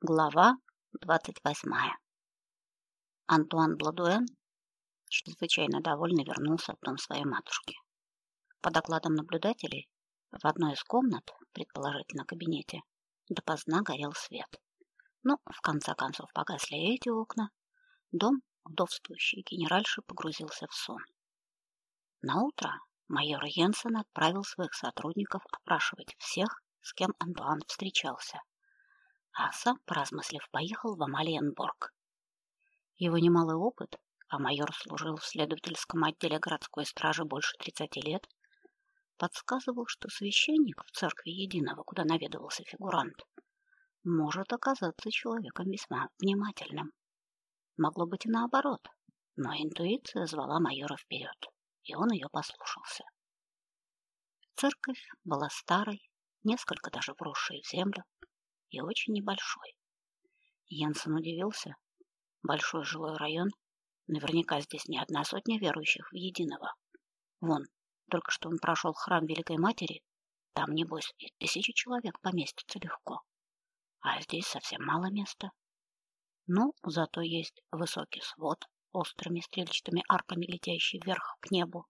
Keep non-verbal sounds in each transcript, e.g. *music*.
Глава двадцать восьмая. Антуан Бладуэн, чрезвычайно довольный, вернулся в дом своей матушки. По докладам наблюдателей, в одной из комнат, предположительно кабинете, допоздна горел свет. Но, в конце концов, погасли эти окна. Дом вдовствующей генеральши погрузился в сон. На утро майор Йенсен отправил своих сотрудников опрашивать всех, с кем Антуан встречался а сам, поразмыслив, поехал в Амалиенборг. Его немалый опыт, а майор служил в следовательском отделе городской стражи больше 30 лет, подсказывал, что священник в церкви Единого, куда наведывался фигурант, может оказаться человеком весьма внимательным. Могло быть и наоборот, но интуиция звала майора вперед, и он ее послушался. Церковь была старой, несколько даже вросшей в землю, и очень небольшой. Янсен удивился. Большой жилой район. Наверняка здесь не одна сотня верующих в единого. Вон, только что он прошел храм Великой Матери. Там, небось, и тысячи человек поместятся легко. А здесь совсем мало места. Ну, зато есть высокий свод, острыми стрельчатыми арками летящий вверх к небу,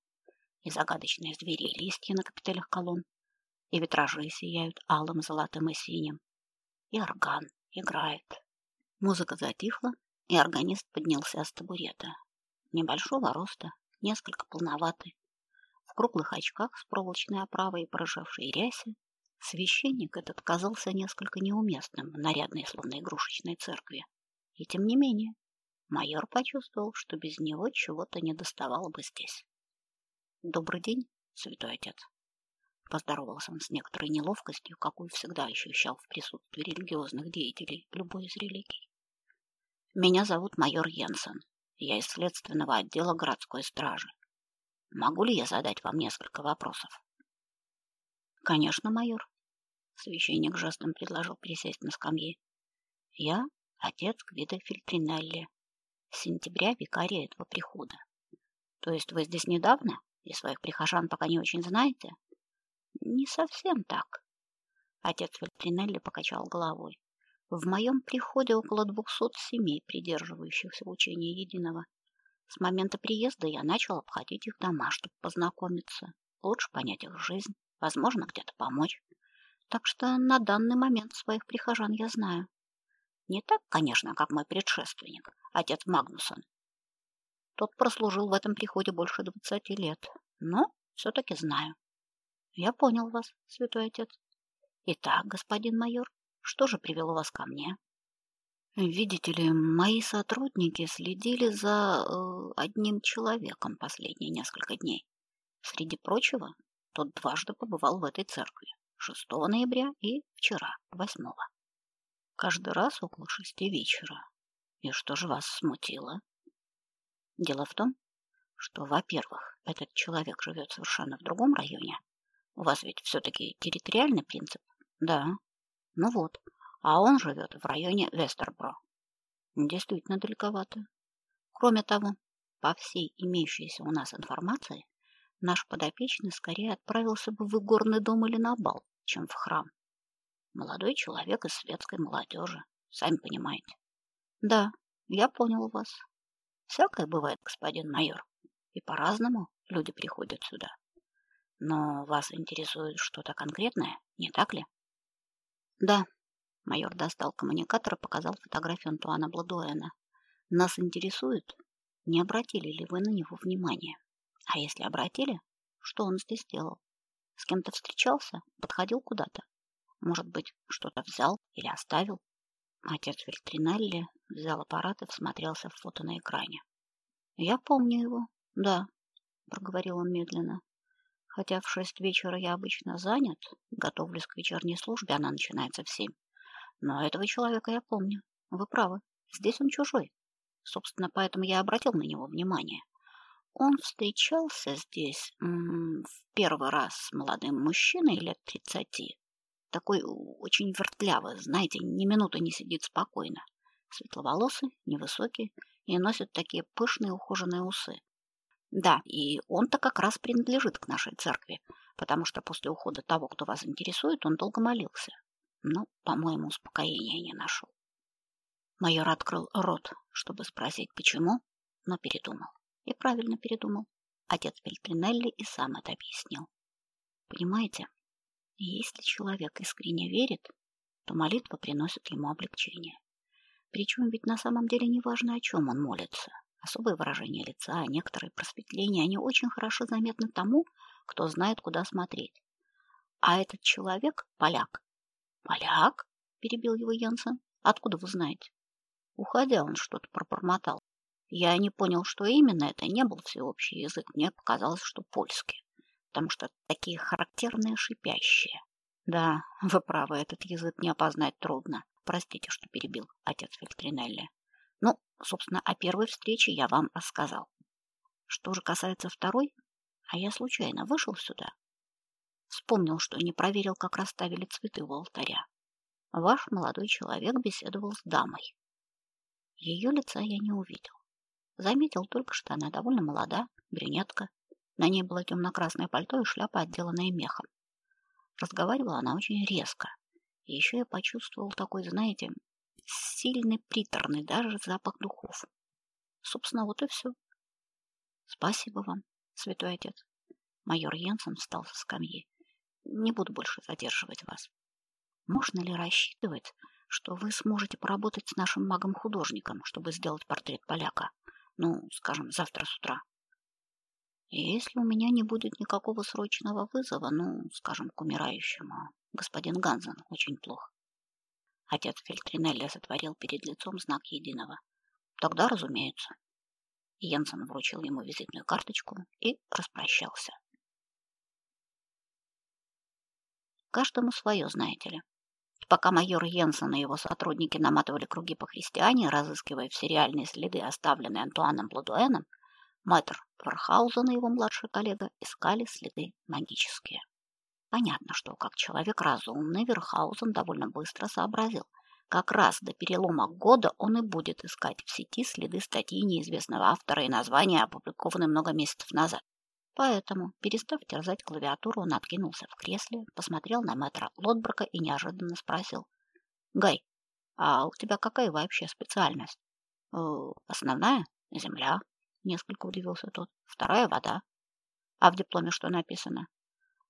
и загадочные звери и листья на капителях колонн, и витражи сияют алым, золотым и синим, и орган играет. Музыка затихла, и органист поднялся с табурета. Небольшого роста, несколько полноватый, в круглых очках с проволочной оправой и порыжавшей рясе, священник этот казался несколько неуместным в нарядной, словно игрушечной церкви. И тем не менее, майор почувствовал, что без него чего-то не доставало бы здесь. Добрый день, святой отец. Поздоровался он с некоторой неловкостью, какую всегда ощущал в присутствии религиозных деятелей любой из религий. Меня зовут майор Йенсен. Я из следственного отдела городской стражи. Могу ли я задать вам несколько вопросов? Конечно, майор. Священник жестом предложил присесть на скамье. Я отец Гвида Фильтринелли. С сентября викария этого прихода. То есть вы здесь недавно и своих прихожан пока не очень знаете? Не совсем так. Отец Вальтринелли покачал головой. В моем приходе около двухсот семей, придерживающихся учения единого. С момента приезда я начал обходить их дома, чтобы познакомиться, лучше понять их жизнь, возможно, где-то помочь. Так что на данный момент своих прихожан я знаю. Не так, конечно, как мой предшественник, отец Магнусон. Тот прослужил в этом приходе больше двадцати лет, но все-таки знаю. Я понял вас, святой отец. Итак, господин майор, что же привело вас ко мне? Видите ли, мои сотрудники следили за э, одним человеком последние несколько дней. Среди прочего, тот дважды побывал в этой церкви. 6 ноября и вчера, 8. Каждый раз около шести вечера. И что же вас смутило? Дело в том, что, во-первых, этот человек живет совершенно в другом районе, у вас ведь все-таки территориальный принцип? Да. Ну вот. А он живет в районе Вестербро. Действительно далековато. Кроме того, по всей имеющейся у нас информации, наш подопечный скорее отправился бы в игорный дом или на бал, чем в храм. Молодой человек из светской молодежи, сами понимаете. Да, я понял вас. Всякое бывает, господин майор. И по-разному люди приходят сюда. Но вас интересует что-то конкретное, не так ли? Да. Майор достал коммуникатор и показал фотографию Антуана Бладуэна. Нас интересует, не обратили ли вы на него внимания. А если обратили, что он здесь делал? С кем-то встречался? Подходил куда-то? Может быть, что-то взял или оставил? Отец Вильтриналли взял аппарат и всмотрелся в фото на экране. Я помню его. Да, проговорил он медленно. Хотя в шесть вечера я обычно занят, готовлюсь к вечерней службе, она начинается в семь. Но этого человека я помню. Вы правы, здесь он чужой. Собственно, поэтому я обратил на него внимание. Он встречался здесь м -м, в первый раз с молодым мужчиной лет тридцати. Такой очень вертлявый, знаете, ни минуты не сидит спокойно. Светловолосый, невысокий и носит такие пышные ухоженные усы. Да, и он-то как раз принадлежит к нашей церкви, потому что после ухода того, кто вас интересует, он долго молился. Но, по-моему, успокоения не нашел. Майор открыл рот, чтобы спросить, почему, но передумал. И правильно передумал. Отец Пельтринелли и сам это объяснил. Понимаете, если человек искренне верит, то молитва приносит ему облегчение. Причем ведь на самом деле не важно, о чем он молится. Особые выражения лица, некоторые просветления, они очень хорошо заметны тому, кто знает, куда смотреть. А этот человек — поляк. «Поляк?» — перебил его Янсен. «Откуда вы знаете?» Уходя, он что-то пробормотал. Я не понял, что именно это, не был всеобщий язык. Мне показалось, что польский, потому что такие характерные шипящие. Да, *laughs* вы правы, этот язык не опознать трудно. Простите, что перебил отец Фельтринелли. Ну, собственно, о первой встрече я вам рассказал. Что же касается второй, а я случайно вышел сюда. Вспомнил, что не проверил, как расставили цветы у алтаря. Ваш молодой человек беседовал с дамой. Ее лица я не увидел. Заметил только, что она довольно молода, брюнетка. На ней было темно-красное пальто и шляпа, отделанная мехом. Разговаривала она очень резко. И еще я почувствовал такой, знаете, сильный приторный даже запах духов. Собственно, вот и все. Спасибо вам, святой отец. Майор Янсен встал со скамьи. Не буду больше задерживать вас. Можно ли рассчитывать, что вы сможете поработать с нашим магом-художником, чтобы сделать портрет поляка. Ну, скажем, завтра с утра. Если у меня не будет никакого срочного вызова, ну, скажем, к умирающему, господин Ганзен очень плохо. Отец Фельтринелли затворил перед лицом знак единого. Тогда, разумеется. Йенсен вручил ему визитную карточку и распрощался. Каждому свое, знаете ли. Пока майор Йенсен и его сотрудники наматывали круги по христиане, разыскивая все реальные следы, оставленные Антуаном Бладуэном, мэтр Фархаузен и его младший коллега искали следы магические. Понятно, что как человек разумный, Верхаузен довольно быстро сообразил. Как раз до перелома года он и будет искать в сети следы статьи неизвестного автора и названия, опубликованной много месяцев назад. Поэтому, перестав терзать клавиатуру, он откинулся в кресле, посмотрел на мэтра Лотброка и неожиданно спросил. «Гай, а у тебя какая вообще специальность?» «Э, «Основная — земля», — несколько удивился тот. «Вторая — вода». «А в дипломе что написано?»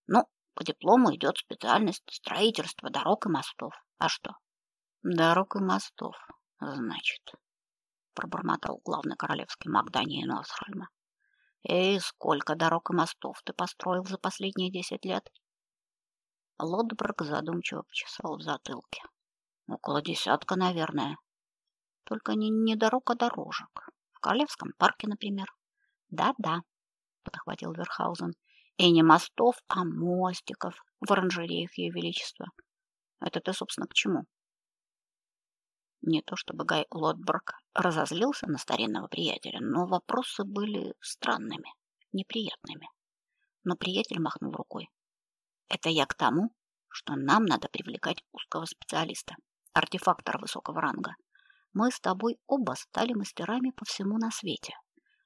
«Ну, по диплому идет специальность строительства дорог и мостов. А что?» «Дорог и мостов, значит», — пробормотал главный королевский маг Дании Носхольма. И сколько дорог и мостов ты построил за последние десять лет? Лотберг задумчиво почесал в затылке. Около десятка, наверное. Только не, не дорог, а дорожек. В Королевском парке, например. Да-да, подхватил Верхаузен. И не мостов, а мостиков в оранжереях Ее Величества. Это ты, собственно, к чему? Не то чтобы Гай Лотберг разозлился на старинного приятеля, но вопросы были странными, неприятными. Но приятель махнул рукой. Это я к тому, что нам надо привлекать узкого специалиста, артефактора высокого ранга. Мы с тобой оба стали мастерами по всему на свете.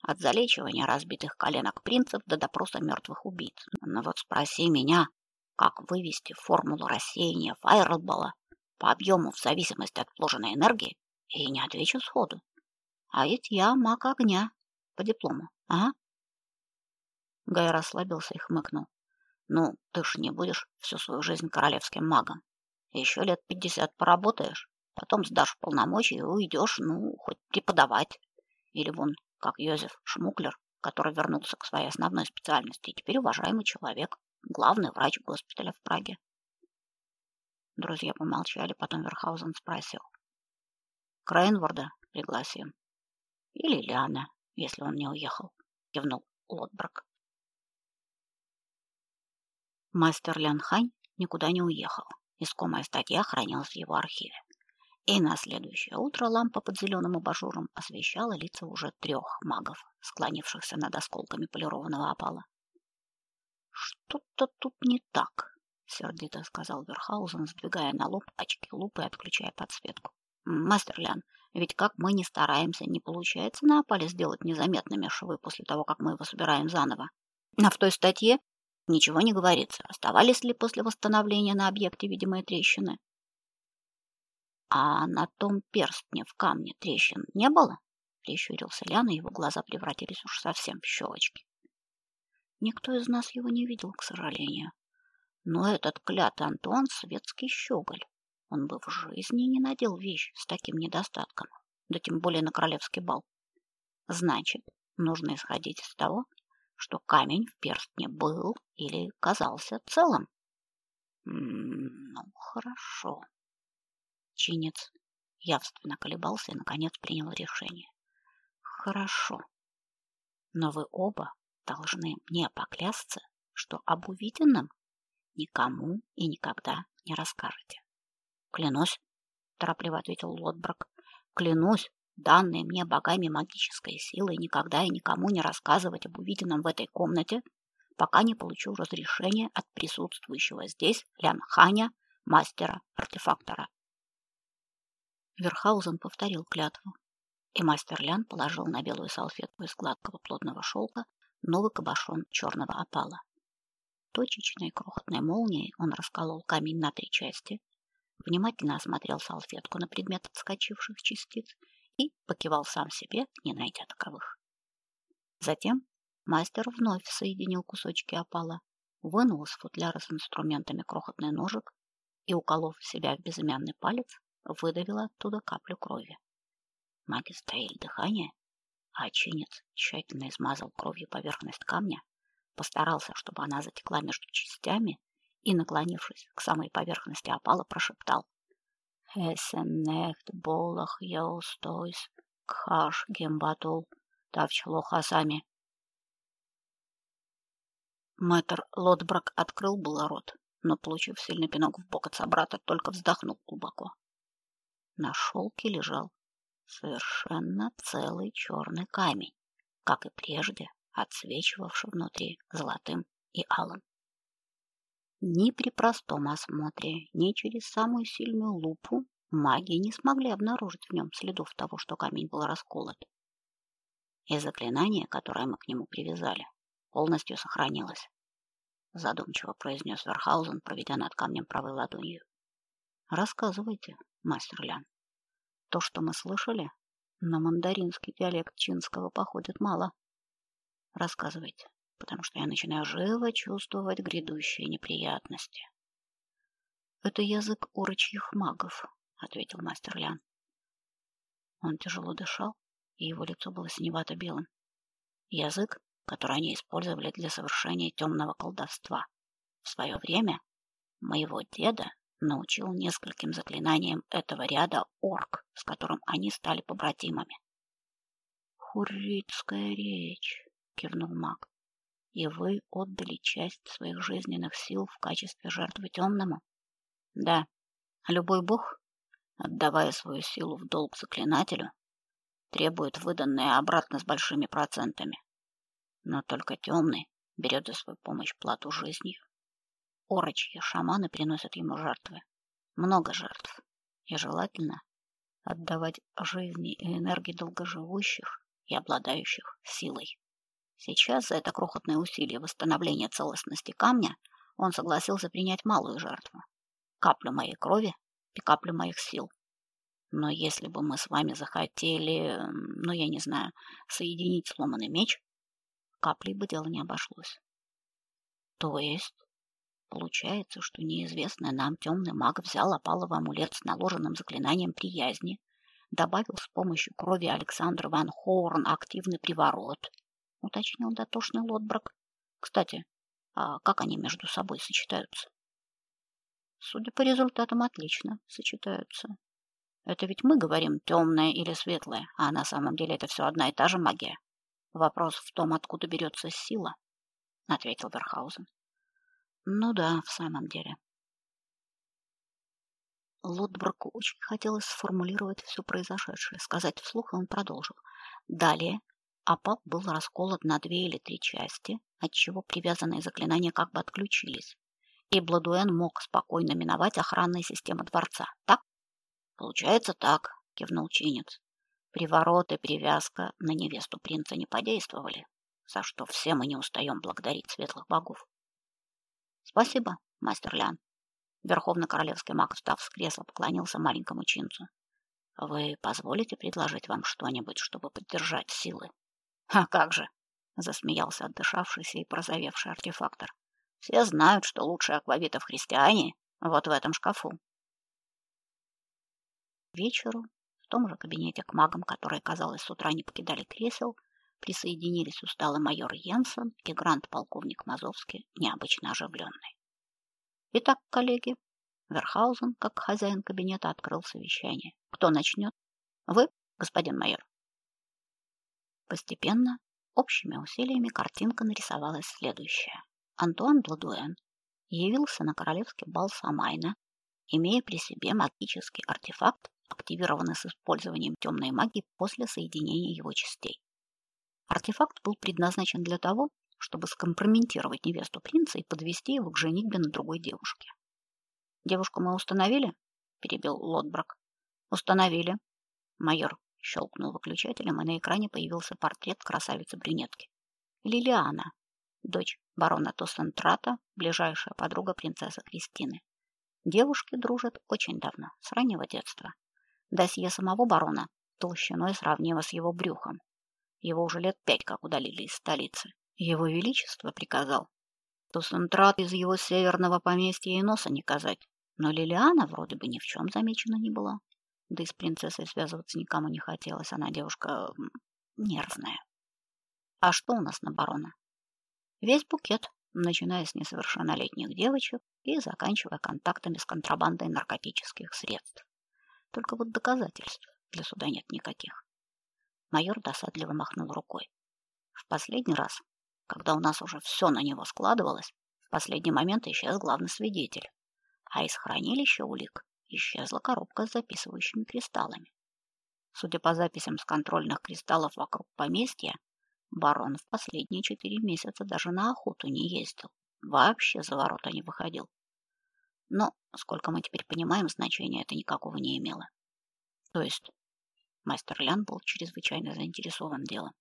От залечивания разбитых коленок принцев до допроса мертвых убийц. Но вот спроси меня, как вывести формулу рассеяния фаербола по объему в зависимости от вложенной энергии, и не отвечу сходу. А ведь я маг огня по диплому, ага. Гай расслабился и хмыкнул. Ну, ты ж не будешь всю свою жизнь королевским магом. Еще лет пятьдесят поработаешь, потом сдашь полномочия и уйдешь, ну, хоть преподавать. Или вон, как Йозеф Шмуклер, который вернулся к своей основной специальности и теперь уважаемый человек, главный врач госпиталя в Праге. Друзья помолчали, потом Верхаузен спросил. Крайнворда пригласим. Или Лиана, если он не уехал, кивнул Лотбрак. Мастер Лян Хань никуда не уехал. Искомая статья хранилась в его архиве. И на следующее утро лампа под зеленым абажуром освещала лица уже трех магов, склонившихся над осколками полированного опала. Что-то тут не так, сердито сказал Верхаузен, сдвигая на лоб очки лупы и отключая подсветку. Мастер Лян, ведь как мы не стараемся, не получается на опале сделать незаметными швы после того, как мы его собираем заново. А в той статье ничего не говорится, оставались ли после восстановления на объекте видимые трещины. А на том перстне в камне трещин не было? Прищурился Лян, и его глаза превратились уж совсем в щелочки. Никто из нас его не видел, к сожалению. Но этот клятый Антуан светский щеголь. Он бы в жизни не надел вещь с таким недостатком, да тем более на королевский бал. Значит, нужно исходить из того, что камень в перстне был или казался целым. Ну, хорошо. Чинец явственно колебался и, наконец, принял решение. Хорошо. Но вы оба должны мне поклясться, что об увиденном никому и никогда не расскажете. Клянусь, торопливо ответил Лотброк. Клянусь, данной мне богами магической силой никогда и никому не рассказывать об увиденном в этой комнате, пока не получу разрешения от присутствующего здесь Лянханя, мастера-артефактора. Верхаузен повторил клятву, и мастер Лян положил на белую салфетку из гладкого плотного шелка новый кабошон черного опала. Точечной крохотной молнией он расколол камень на три части, внимательно осмотрел салфетку на предмет отскочивших частиц и покивал сам себе, не найдя таковых. Затем мастер вновь соединил кусочки опала, вынул из футляра с инструментами крохотный ножик и, уколов себя в безымянный палец, выдавил оттуда каплю крови. Маги стояли дыхание, а чинец тщательно измазал кровью поверхность камня, постарался, чтобы она затекла между частями и, наклонившись к самой поверхности опала, прошептал «Эсеннехт болах яустойс кхаш гембатул тавчло хасами». Мэтр Лотбрак открыл было рот, но, получив сильный пинок в бок от собрата, только вздохнул глубоко. На шелке лежал совершенно целый черный камень, как и прежде, отсвечивавший внутри золотым и алым. Ни при простом осмотре, ни через самую сильную лупу маги не смогли обнаружить в нем следов того, что камень был расколот. И заклинание, которое мы к нему привязали, полностью сохранилось. Задумчиво произнес Верхаузен, проведя над камнем правой ладонью. Рассказывайте, мастер Лян. То, что мы слышали, на мандаринский диалект чинского походит мало. Рассказывайте, потому что я начинаю живо чувствовать грядущие неприятности. Это язык урочьих магов, ответил мастер Лян. Он тяжело дышал, и его лицо было синевато-белым. Язык, который они использовали для совершения темного колдовства. В свое время моего деда научил нескольким заклинаниям этого ряда орк, с которым они стали побратимами. Хурритская речь, кивнул маг. И вы отдали часть своих жизненных сил в качестве жертвы темному? Да. Любой бог, отдавая свою силу в долг заклинателю, требует выданное обратно с большими процентами. Но только темный берет за свою помощь плату жизнью. Орочьи шаманы приносят ему жертвы. Много жертв. И желательно отдавать жизни и энергии долгоживущих и обладающих силой. Сейчас за это крохотное усилие восстановления целостности камня он согласился принять малую жертву. Каплю моей крови и каплю моих сил. Но если бы мы с вами захотели, ну, я не знаю, соединить сломанный меч, каплей бы дело не обошлось. То есть Получается, что неизвестный нам темный маг взял опаловый амулет с наложенным заклинанием приязни, добавил с помощью крови Александра Ван Хорн активный приворот, уточнил дотошный Лотбрак. Кстати, а как они между собой сочетаются? Судя по результатам, отлично сочетаются. Это ведь мы говорим темное или светлое, а на самом деле это все одна и та же магия. Вопрос в том, откуда берется сила, ответил Верхаузен. Ну да, в самом деле. Лотбраку очень хотелось сформулировать все произошедшее, сказать вслух, и он продолжил. Далее опал был расколот на две или три части, отчего привязанные заклинания как бы отключились, и Бладуэн мог спокойно миновать охранные системы дворца. Так? Получается так, кивнул чинец. Приворот и привязка на невесту принца не подействовали, за что все мы не устаем благодарить светлых богов. Спасибо, мастер Лян. Верховный королевский маг, встав с кресла, поклонился маленькому чинцу. Вы позволите предложить вам что-нибудь, чтобы поддержать силы? А как же, засмеялся отдышавшийся и прозовевший артефактор. Все знают, что лучшие аквавитов христиане вот в этом шкафу. Вечеру в том же кабинете к магам, которые, казалось, с утра не покидали кресел, присоединились усталый майор Йенсен и грант-полковник Мазовский, необычно оживленный. Итак, коллеги, Верхаузен, как хозяин кабинета, открыл совещание. Кто начнет? Вы, господин майор. Постепенно, общими усилиями картинка нарисовалась следующая. Антуан Бладуэн явился на королевский бал Самайна, имея при себе магический артефакт, активированный с использованием темной магии после соединения его частей. Артефакт был предназначен для того, чтобы скомпрометировать невесту принца и подвести его к женитьбе на другой девушке. Девушку мы установили? перебил Лотбрак. Установили. Майор щелкнул выключателем, и на экране появился портрет красавицы-брюнетки. Лилиана, дочь барона Тоссентрата, ближайшая подруга принцессы Кристины. Девушки дружат очень давно, с раннего детства. Досье самого барона толщиной сравнимо с его брюхом. Его уже лет пять как удалили из столицы. Его величество приказал Тоссентрат из его северного поместья и носа не казать. Но Лилиана вроде бы ни в чем замечена не была. Да и с принцессой связываться никому не хотелось, она девушка нервная. А что у нас на барона? Весь букет, начиная с несовершеннолетних девочек и заканчивая контактами с контрабандой наркотических средств. Только вот доказательств для суда нет никаких. Майор досадливо махнул рукой. В последний раз, когда у нас уже все на него складывалось, в последний момент исчез главный свидетель а из хранилища улик исчезла коробка с записывающими кристаллами. Судя по записям с контрольных кристаллов вокруг поместья, барон в последние четыре месяца даже на охоту не ездил, вообще за ворота не выходил. Но, сколько мы теперь понимаем, значения это никакого не имело. То есть мастер Лян был чрезвычайно заинтересован делом.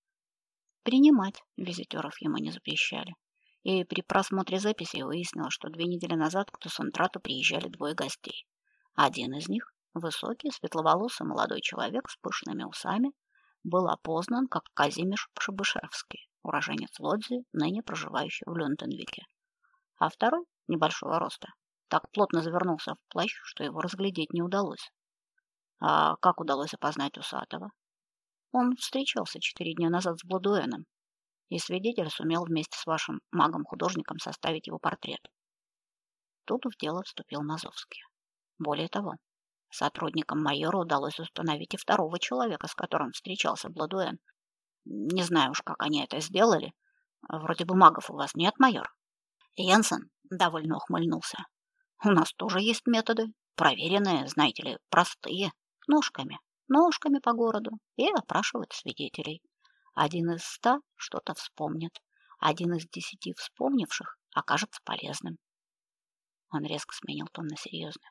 Принимать визитеров ему не запрещали и при просмотре записи выяснила, что две недели назад к Тусантрату приезжали двое гостей. Один из них, высокий, светловолосый молодой человек с пышными усами, был опознан как Казимиш Пшебышевский, уроженец Лодзи, ныне проживающий в Люнденвике. А второй, небольшого роста, так плотно завернулся в плащ, что его разглядеть не удалось. А как удалось опознать Усатого? Он встречался четыре дня назад с Бладуэном, и свидетель сумел вместе с вашим магом-художником составить его портрет. Тут в дело вступил Мазовский. Более того, сотрудникам майора удалось установить и второго человека, с которым встречался Бладуэн. Не знаю уж, как они это сделали. Вроде бы магов у вас нет, майор. Янсен довольно ухмыльнулся. У нас тоже есть методы, проверенные, знаете ли, простые, ножками, ножками по городу и опрашивать свидетелей. Один из ста что-то вспомнит, один из десяти вспомнивших окажется полезным. Он резко сменил тон на серьезный.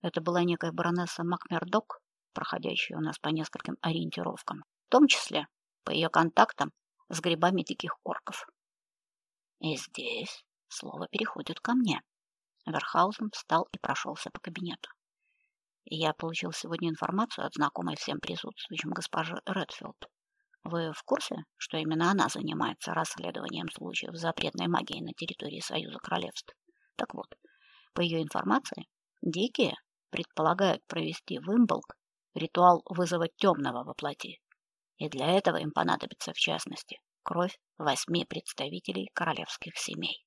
Это была некая баронесса Макмердок, проходящая у нас по нескольким ориентировкам, в том числе по ее контактам с грибами диких орков. И здесь слово переходит ко мне. Верхаузен встал и прошелся по кабинету. Я получил сегодня информацию от знакомой всем присутствующим госпожи Редфилд. Вы в курсе, что именно она занимается расследованием случаев запретной магии на территории Союза Королевств? Так вот, по ее информации, дикие предполагают провести в Имболк ритуал вызова темного во плоти. И для этого им понадобится, в частности, кровь восьми представителей королевских семей.